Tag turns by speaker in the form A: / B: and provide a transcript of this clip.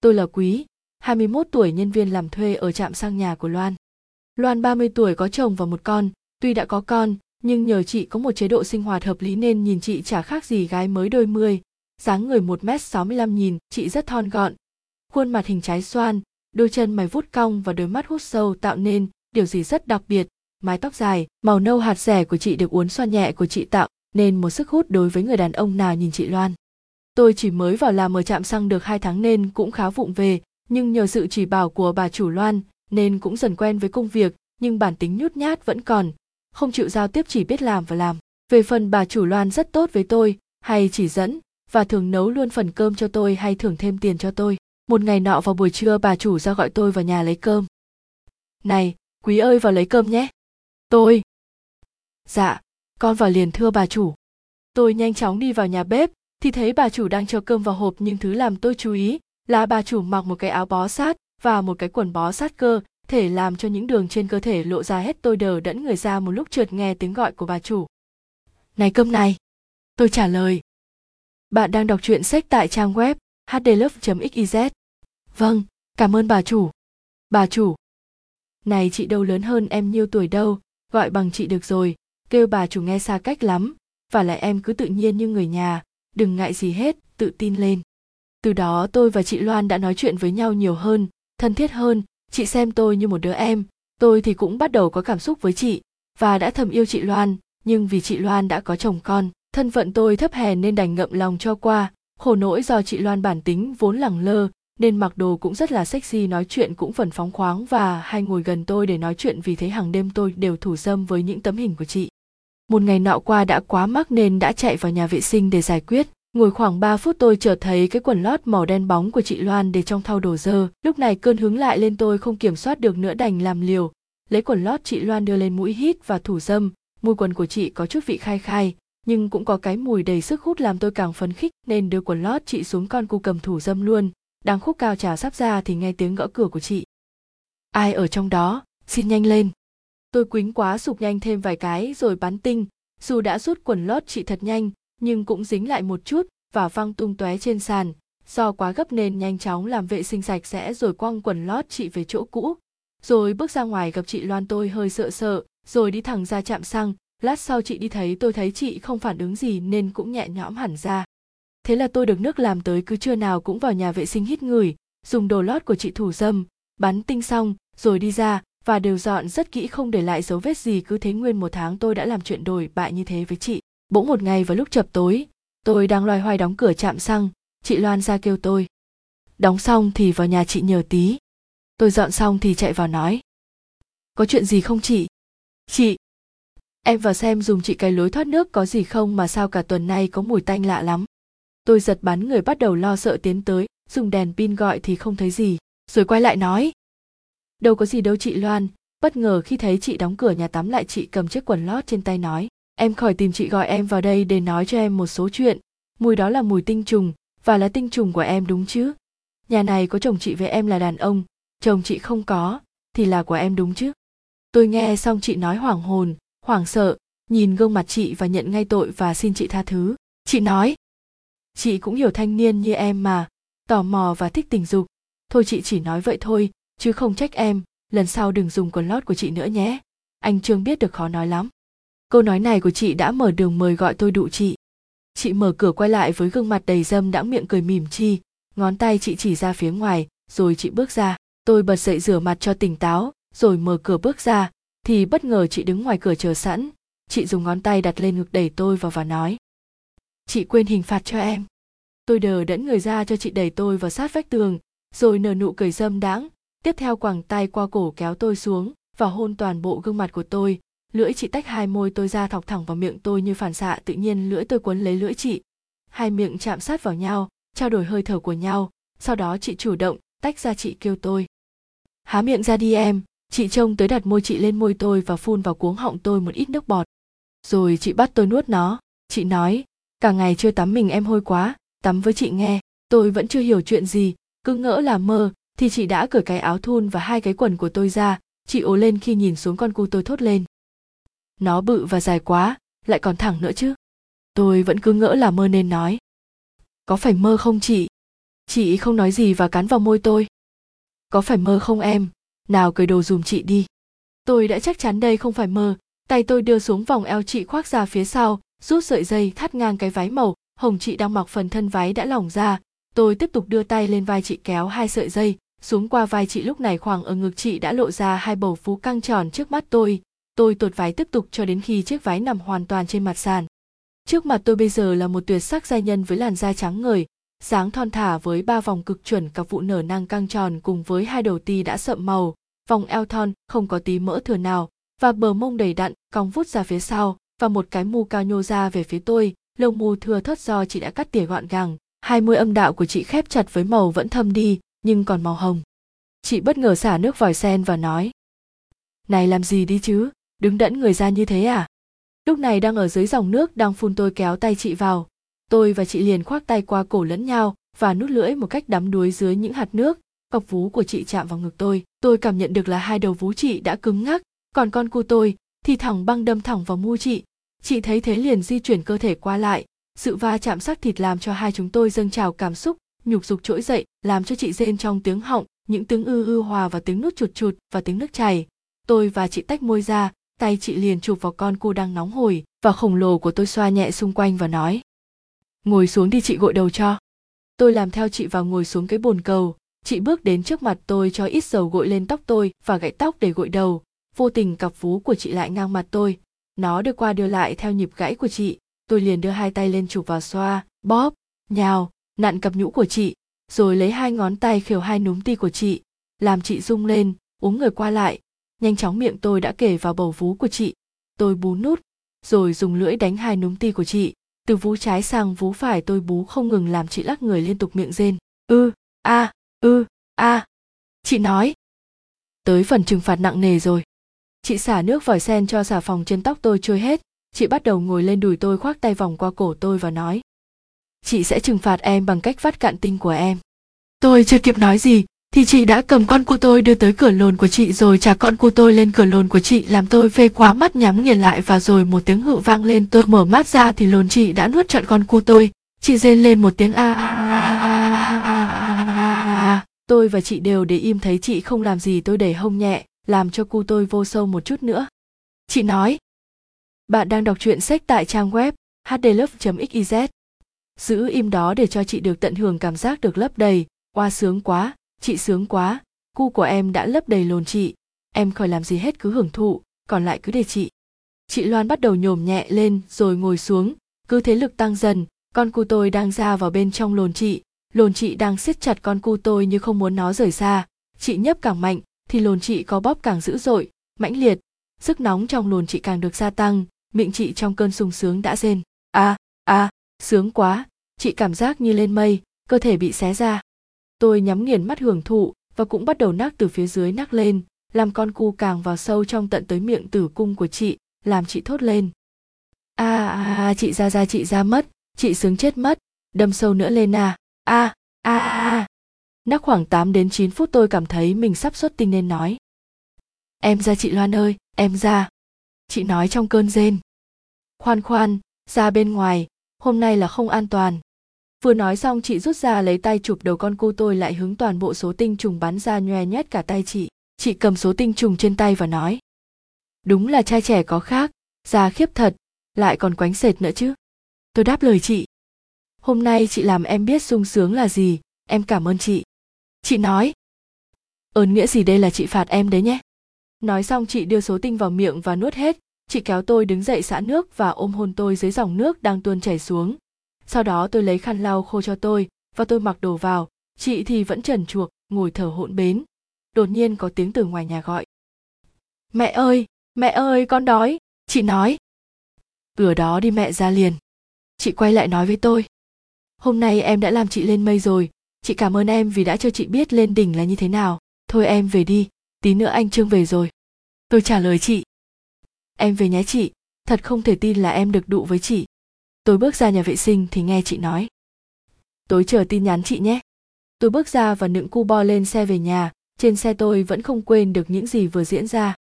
A: Tôi là Quý, 21 tuổi nhân viên làm thuê ở trạm sang nhà của Loan. Loan 30 tuổi có chồng và một con, tuy đã có con, nhưng nhờ chị có một chế độ sinh hoạt hợp lý nên nhìn chị chả khác gì gái mới đôi mươi. dáng người 1m65 nhìn chị rất thon gọn, khuôn mặt hình trái xoan, đôi chân mày vút cong và đôi mắt hút sâu tạo nên điều gì rất đặc biệt. Mái tóc dài, màu nâu hạt rẻ của chị được uốn xoăn nhẹ của chị tạo nên một sức hút đối với người đàn ông nào nhìn chị Loan. Tôi chỉ mới vào làm ở trạm xăng được hai tháng nên cũng khá vụng về, nhưng nhờ sự chỉ bảo của bà chủ Loan nên cũng dần quen với công việc, nhưng bản tính nhút nhát vẫn còn, không chịu giao tiếp chỉ biết làm và làm. Về phần bà chủ Loan rất tốt với tôi, hay chỉ dẫn, và thường nấu luôn phần cơm cho tôi hay thưởng thêm tiền cho tôi. Một ngày nọ vào buổi trưa bà chủ ra gọi tôi vào nhà lấy cơm. Này, quý ơi vào lấy cơm nhé. Tôi. Dạ, con vào liền thưa bà chủ. Tôi nhanh chóng đi vào nhà bếp, thì thấy bà chủ đang cho cơm vào hộp nhưng thứ làm tôi chú ý, là bà chủ mặc một cái áo bó sát và một cái quần bó sát cơ, thể làm cho những đường trên cơ thể lộ ra hết tôi đờ đẫn người ra một lúc trượt nghe tiếng gọi của bà chủ. Này cơm này! Tôi trả lời. Bạn đang đọc truyện sách tại trang web hdlove xyz vâng cảm ơn bà chủ. Bà chủ. Này chị đâu lớn hơn em nhiêu tuổi đâu, gọi bằng chị được rồi, kêu bà chủ nghe xa cách lắm. Và lại em cứ tự nhiên như người nhà đừng ngại gì hết, tự tin lên. Từ đó tôi và chị loan đã nói chuyện với nhau nhiều hơn, thân thiết hơn. Chị xem tôi như một đứa em. Tôi thì cũng bắt đầu có cảm xúc với chị và đã thầm yêu chị loan. Nhưng vì chị loan đã có chồng con, thân phận tôi thấp hèn nên đành ngậm lòng cho qua. Khổ nỗi do chị loan bản tính vốn lẳng lơ, nên mặc đồ cũng rất là sexy, nói chuyện cũng phần phóng khoáng và hay ngồi gần tôi để nói chuyện vì thế hàng đêm tôi đều thủ dâm với những tấm hình của chị một ngày nọ qua đã quá mắc nên đã chạy vào nhà vệ sinh để giải quyết ngồi khoảng 3 phút tôi chợt thấy cái quần lót màu đen bóng của chị Loan để trong thau đồ dơ. Lúc này cơn hứng lại lên tôi không kiểm soát được nữa đành làm liều. Lấy quần lót chị Loan đưa lên mũi hít và thủ dâm. Mùi quần của chị có chút vị khai khai, nhưng cũng có cái mùi đầy sức hút làm tôi càng phấn khích nên đưa quần lót chị xuống con cu cầm thủ dâm luôn. Đang khúc cao trà sắp ra thì nghe tiếng gõ cửa của chị. Ai ở trong đó, xin nhanh lên. Tôi quính quá sụp nhanh thêm vài cái rồi bắn tinh, dù đã rút quần lót chị thật nhanh nhưng cũng dính lại một chút và văng tung tóe trên sàn. Do quá gấp nên nhanh chóng làm vệ sinh sạch sẽ rồi quăng quần lót chị về chỗ cũ. Rồi bước ra ngoài gặp chị loan tôi hơi sợ sợ rồi đi thẳng ra chạm xăng. Lát sau chị đi thấy tôi thấy chị không phản ứng gì nên cũng nhẹ nhõm hẳn ra. Thế là tôi được nước làm tới cứ trưa nào cũng vào nhà vệ sinh hít người dùng đồ lót của chị thủ dâm. Bắn tinh xong rồi đi ra và đều dọn rất kỹ, không để lại dấu vết gì, cứ thế nguyên một tháng tôi đã làm chuyện đổi bại như thế với chị. Bỗng một ngày vào lúc chập tối, tôi đang loay hoay đóng cửa chạm xăng, chị loan ra kêu tôi, đóng xong thì vào nhà chị nhờ tí. Tôi dọn xong thì chạy vào nói, có chuyện gì không chị? Chị, em vào xem dùng chị cái lối thoát nước có gì không mà sao cả tuần nay có mùi tanh lạ lắm. Tôi giật bắn người bắt đầu lo sợ tiến tới, dùng đèn pin gọi thì không thấy gì, rồi quay lại nói đâu có gì đâu chị loan. Bất ngờ khi thấy chị đóng cửa nhà tắm lại chị cầm chiếc quần lót trên tay nói, em khỏi tìm chị gọi em vào đây để nói cho em một số chuyện. Mùi đó là mùi tinh trùng, và là tinh trùng của em đúng chứ? Nhà này có chồng chị với em là đàn ông, chồng chị không có, thì là của em đúng chứ? Tôi nghe xong chị nói hoảng hồn, hoảng sợ, nhìn gương mặt chị và nhận ngay tội và xin chị tha thứ. Chị nói, chị cũng hiểu thanh niên như em mà, tò mò và thích tình dục. Thôi chị chỉ nói vậy thôi chứ không trách em, lần sau đừng dùng quần lót của chị nữa nhé. Anh trương biết được khó nói lắm. Câu nói này của chị đã mở đường mời gọi tôi đụ chị. Chị mở cửa quay lại với gương mặt đầy dâm đãng miệng cười mỉm chi, ngón tay chị chỉ ra phía ngoài, rồi chị bước ra. Tôi bật dậy rửa mặt cho tỉnh táo, rồi mở cửa bước ra, thì bất ngờ chị đứng ngoài cửa chờ sẵn. Chị dùng ngón tay đặt lên ngực đẩy tôi vào và nói, chị quên hình phạt cho em. Tôi đờ đẫn người ra cho chị đẩy tôi vào sát vách tường, rồi nở nụ cười dâm đãng tiếp theo quàng tay qua cổ kéo tôi xuống và hôn toàn bộ gương mặt của tôi. Lưỡi chị tách hai môi tôi ra thọc thẳng vào miệng tôi như phản xạ tự nhiên, lưỡi tôi quấn lấy lưỡi chị. Hai miệng chạm sát vào nhau, trao đổi hơi thở của nhau. Sau đó chị chủ động tách ra chị kêu tôi. Há miệng ra đi em. Chị trông tới đặt môi chị lên môi tôi và phun vào cuống họng tôi một ít nước bọt. Rồi chị bắt tôi nuốt nó. Chị nói, cả ngày chưa tắm mình em hôi quá, tắm với chị nghe, tôi vẫn chưa hiểu chuyện gì, cứ ngỡ là mơ thì chị đã cởi cái áo thun và hai cái quần của tôi ra, chị ố lên khi nhìn xuống con cu tôi thốt lên. Nó bự và dài quá, lại còn thẳng nữa chứ. Tôi vẫn cứ ngỡ là mơ nên nói. Có phải mơ không chị? Chị không nói gì và cắn vào môi tôi. Có phải mơ không em? Nào cởi đồ dùm chị đi. Tôi đã chắc chắn đây không phải mơ. Tay tôi đưa xuống vòng eo chị khoác ra phía sau, rút sợi dây, thắt ngang cái váy màu. Hồng chị đang mặc phần thân váy đã lỏng ra. Tôi tiếp tục đưa tay lên vai chị kéo hai sợi dây xuống qua vai chị lúc này khoảng ở ngực chị đã lộ ra hai bầu phú căng tròn trước mắt tôi. Tôi tuột váy tiếp tục cho đến khi chiếc váy nằm hoàn toàn trên mặt sàn. Trước mặt tôi bây giờ là một tuyệt sắc giai nhân với làn da trắng ngời, dáng thon thả với ba vòng cực chuẩn cặp vụ nở nang căng tròn cùng với hai đầu ti đã sậm màu, vòng eo thon không có tí mỡ thừa nào, và bờ mông đầy đặn, cong vút ra phía sau, và một cái mù cao nhô ra về phía tôi, lông mù thừa thớt do chị đã cắt tỉa gọn gàng. Hai môi âm đạo của chị khép chặt với màu vẫn thâm đi nhưng còn màu hồng. Chị bất ngờ xả nước vòi sen và nói, này làm gì đi chứ? Đứng đẫn người ra như thế à? Lúc này đang ở dưới dòng nước đang phun tôi kéo tay chị vào. Tôi và chị liền khoác tay qua cổ lẫn nhau và nút lưỡi một cách đắm đuối dưới những hạt nước. Cọc vú của chị chạm vào ngực tôi. Tôi cảm nhận được là hai đầu vú chị đã cứng ngắc. Còn con cu tôi thì thẳng băng đâm thẳng vào mu chị. Chị thấy thế liền di chuyển cơ thể qua lại. Sự va chạm sắc thịt làm cho hai chúng tôi dâng trào cảm xúc nhục dục trỗi dậy, làm cho chị rên trong tiếng họng, những tiếng ư ư hòa và tiếng nước chụt chụt và tiếng nước chảy. Tôi và chị tách môi ra, tay chị liền chụp vào con cu đang nóng hổi, và khổng lồ của tôi xoa nhẹ xung quanh và nói, ngồi xuống đi chị gội đầu cho. Tôi làm theo chị vào ngồi xuống cái bồn cầu. Chị bước đến trước mặt tôi cho ít dầu gội lên tóc tôi và gãy tóc để gội đầu. Vô tình cặp vú của chị lại ngang mặt tôi. Nó đưa qua đưa lại theo nhịp gãy của chị. Tôi liền đưa hai tay lên chụp vào xoa. Bóp, nhào nặn cặp nhũ của chị, rồi lấy hai ngón tay khều hai núm ti của chị, làm chị rung lên, uống người qua lại. Nhanh chóng miệng tôi đã kể vào bầu vú của chị. Tôi bú nút, rồi dùng lưỡi đánh hai núm ti của chị. Từ vú trái sang vú phải tôi bú không ngừng làm chị lắc người liên tục miệng rên. Ư, a ư, a. Chị nói. Tới phần trừng phạt nặng nề rồi. Chị xả nước vòi sen cho xà phòng trên tóc tôi trôi hết. Chị bắt đầu ngồi lên đùi tôi khoác tay vòng qua cổ tôi và nói chị sẽ trừng phạt em bằng cách vắt cạn tinh của em. Tôi chưa kịp nói gì, thì chị đã cầm con cu tôi đưa tới cửa lồn của chị rồi trả con cu tôi lên cửa lồn của chị, làm tôi phê quá mắt nhắm nghiền lại và rồi một tiếng hự vang lên. Tôi mở mắt ra thì lồn chị đã nuốt trọn con cu tôi. Chị rên lên một tiếng a tôi và chị đều để im thấy chị không làm gì tôi đẩy hông nhẹ, làm cho cu tôi vô sâu một chút nữa. Chị nói, bạn đang đọc truyện sách tại trang web hdlove.xyz giữ im đó để cho chị được tận hưởng cảm giác được lấp đầy. Oa sướng quá chị sướng quá. Cu của em đã lấp đầy lồn chị. Em khỏi làm gì hết cứ hưởng thụ còn lại cứ để chị. Chị loan bắt đầu nhổm nhẹ lên rồi ngồi xuống. Cứ thế lực tăng dần con cu tôi đang ra vào bên trong lồn chị. Lồn chị đang siết chặt con cu tôi như không muốn nó rời xa. Chị nhấp càng mạnh thì lồn chị có bóp càng dữ dội mãnh liệt. Sức nóng trong lồn chị càng được gia tăng miệng chị trong cơn sung sướng đã rên. A à, a à, sướng quá chị cảm giác như lên mây cơ thể bị xé ra. Tôi nhắm nghiền mắt hưởng thụ và cũng bắt đầu nắc từ phía dưới nắc lên làm con cu càng vào sâu trong tận tới miệng tử cung của chị làm chị thốt lên. A à, à, chị ra ra chị ra mất chị sướng chết mất đâm sâu nữa lên à. A a a nắc khoảng 8 đến 9 phút tôi cảm thấy mình sắp xuất tinh nên nói. Em ra chị loan ơi em ra. Chị nói trong cơn rên. Khoan khoan ra bên ngoài hôm nay là không an toàn. Vừa nói xong, chị rút ra lấy tay chụp đầu con cu tôi lại hướng toàn bộ số tinh trùng bắn ra nhoe nhét cả tay chị. Chị cầm số tinh trùng trên tay và nói, đúng là trai trẻ có khác già khiếp thật, lại còn quánh sệt nữa chứ. Tôi đáp lời chị, hôm nay chị làm em biết sung sướng là gì, em cảm ơn chị. Chị nói, ơn nghĩa gì đây là chị phạt em đấy nhé. Nói xong, chị đưa số tinh vào miệng và nuốt hết chị kéo tôi đứng dậy xả nước và ôm hôn tôi dưới dòng nước đang tuôn chảy xuống. Sau đó tôi lấy khăn lau khô cho tôi và tôi mặc đồ vào. Chị thì vẫn trần chuộc, ngồi thở hỗn bến. Đột nhiên có tiếng từ ngoài nhà gọi. Mẹ ơi mẹ ơi, con đói. Chị nói. Cửa đó đi mẹ ra liền. Chị quay lại nói với tôi. Hôm nay em đã làm chị lên mây rồi. Chị cảm ơn em vì đã cho chị biết lên đỉnh là như thế nào. Thôi em về đi, tí nữa anh trương về rồi. Tôi trả lời chị em về nhé chị, thật không thể tin là em được đụ với chị. Tôi bước ra nhà vệ sinh thì nghe chị nói. Tối chờ tin nhắn chị nhé. Tôi bước ra và nựng cu bo lên xe về nhà, trên xe tôi vẫn không quên được những gì vừa diễn ra.